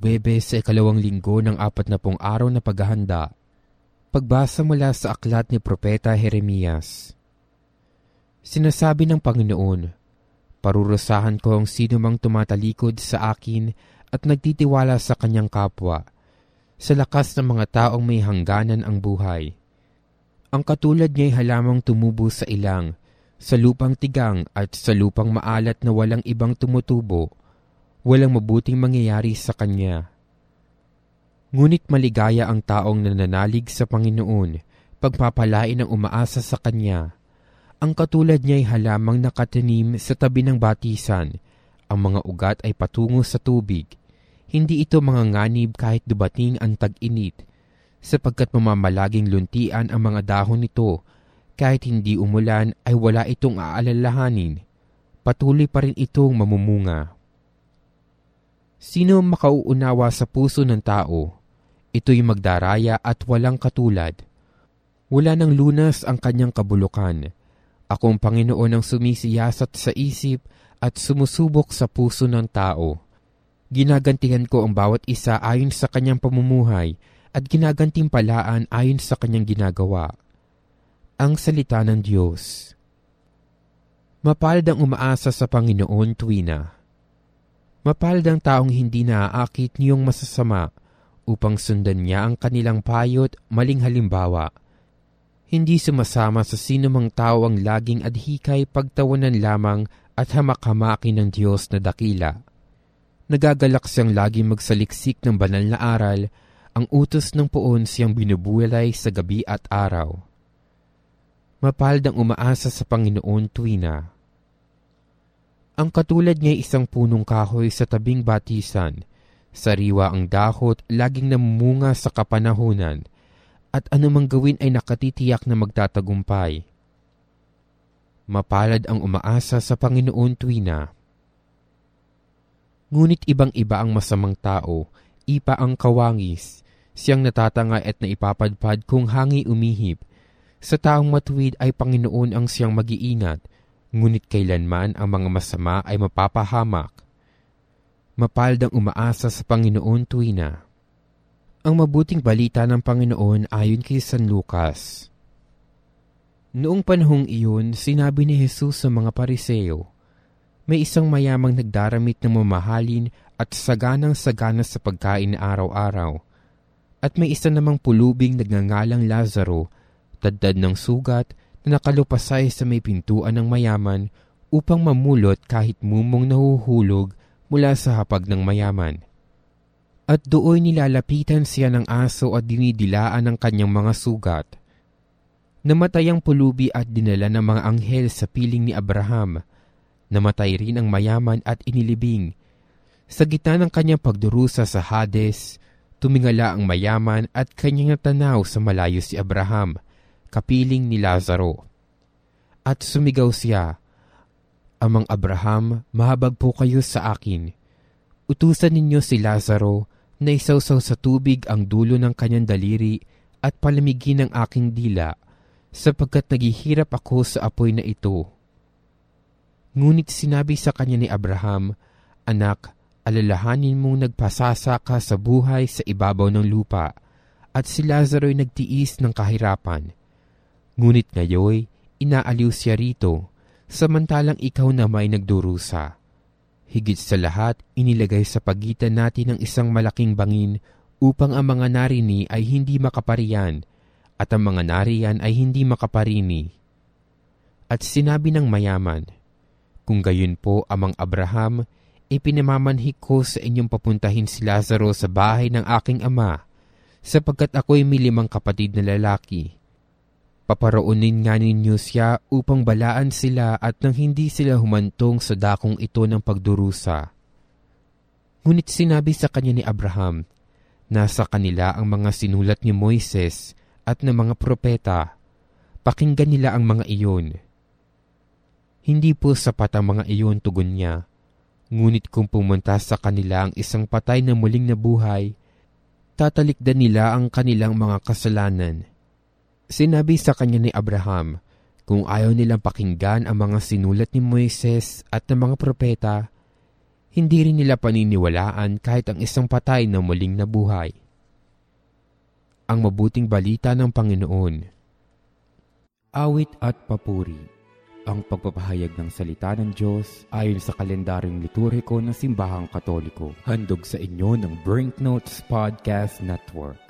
Webes sa ikalawang linggo ng apat na pong araw na paghahanda. Pagbasa mula sa aklat ni Propeta Jeremias. Sinasabi ng Panginoon, Parurusahan ko ang sino mang tumatalikod sa akin at nagtitiwala sa kanyang kapwa, sa lakas ng mga taong may hangganan ang buhay. Ang katulad niya'y halamang tumubo sa ilang, sa lupang tigang at sa lupang maalat na walang ibang tumutubo, walang mabuting mangyayari sa kanya. Ngunit maligaya ang taong nananalig sa Panginoon, pagpapalain ang umaasa sa Kanya. Ang katulad niya'y halamang nakatanim sa tabi ng batisan. Ang mga ugat ay patungo sa tubig. Hindi ito mga nganib kahit dubating ang tag-init, sapagkat mamamalaging luntian ang mga dahon nito. Kahit hindi umulan ay wala itong aalalahanin. Patuloy pa rin itong mamumunga. Sino makauunawa sa puso ng tao? Ito'y magdaraya at walang katulad. Wala ng lunas ang kanyang kabulukan. Akong Panginoon ang sumisiyasat sa isip at sumusubok sa puso ng tao. Ginagantihan ko ang bawat isa ayon sa kanyang pamumuhay at ginagantimpalaan ayon sa kanyang ginagawa. Ang Salita ng Diyos Mapalad ang umaasa sa Panginoon tuwina. Mapalad ang taong hindi naaakit niyong masasama upang sundan niya ang kanilang payot maling halimbawa. Hindi sumasama sa sinumang tao ang laging adhikay pagtawanan lamang at hamak-hamakin ng Diyos na dakila. Nagagalak siyang laging magsaliksik ng banal na aral, ang utos ng poon siyang binubuwalay sa gabi at araw. Mapalad ang umaasa sa Panginoon tuwina. Ang katulad niya isang punong kahoy sa tabing batisan, Sariwa ang dahot, laging namumunga sa kapanahunan, at anumang gawin ay nakatitiyak na magtatagumpay. Mapalad ang umaasa sa Panginoon tuwina. Ngunit ibang-iba ang masamang tao, ipa ang kawangis, siyang natatanga at naipapadpad kung hangi umihip. Sa taong matuwid ay Panginoon ang siyang mag-iingat, ngunit kailanman ang mga masama ay mapapahamak mapaldang umaasa sa Panginoon tuwina. Ang mabuting balita ng Panginoon ayon kay San Lucas. Noong panahong iyon, sinabi ni Jesus sa mga pariseo, May isang mayamang nagdaramit ng mamahalin at saganang sagana sa pagkain araw-araw. At may isa namang pulubing nagngangalang Lazaro, taddad ng sugat na nakalupasay sa may pintuan ng mayaman upang mamulot kahit mumong nahuhulog mula sa hapag ng mayaman. At dooy nilalapitan siya ng aso at dinidilaan ng kanyang mga sugat. Namatay ang pulubi at dinala ng mga anghel sa piling ni Abraham. Namatay rin ang mayaman at inilibing. Sa gitna ng kanyang pagdurusa sa Hades, tumingala ang mayaman at kanyang natanaw sa malayo si Abraham, kapiling ni Lazaro. At sumigaw siya, Amang Abraham, mahabag po kayo sa akin. Utusan ninyo si Lazaro na isawsaw sa tubig ang dulo ng kanyang daliri at palamigin ang aking dila, sapagkat naghihirap ako sa apoy na ito. Ngunit sinabi sa kanya ni Abraham, Anak, alalahanin mong nagpasasa ka sa buhay sa ibabaw ng lupa, at si Lazaro ay nagtiis ng kahirapan. Ngunit ngayoy, inaaliw siya rito, samantalang ikaw na may nagdurusa. Higit sa lahat, inilagay sa pagitan natin ng isang malaking bangin upang ang mga narini ay hindi makaparian at ang mga nariyan ay hindi makaparini. At sinabi ng mayaman, Kung gayon po amang Abraham, ipinamamanhik ko sa inyong papuntahin si Lazaro sa bahay ng aking ama, sapagkat ako'y may limang kapatid na lalaki Paparoonin nga ninyo siya upang balaan sila at nang hindi sila humantong sa dakong ito ng pagdurusa. Ngunit sinabi sa kanya ni Abraham, Nasa kanila ang mga sinulat ni Moises at ng mga propeta. Pakinggan nila ang mga iyon. Hindi po sapat ang mga iyon tugon niya. Ngunit kung pumunta sa kanila ang isang patay na muling nabuhay, tatalikdan nila ang kanilang mga kasalanan Sinabi sa kanya ni Abraham, kung ayaw nilang pakinggan ang mga sinulat ni Moises at ng mga propeta, Hindi rin nila paniniwalaan kahit ang isang patay na muling nabuhay. Ang mabuting balita ng Panginoon. Awit at papuri. Ang pagpapahayag ng salita ng Diyos ayon sa kalendaryong liturhiko ng Simbahang Katoliko. Handog sa inyo ng Brinknotes Podcast Network.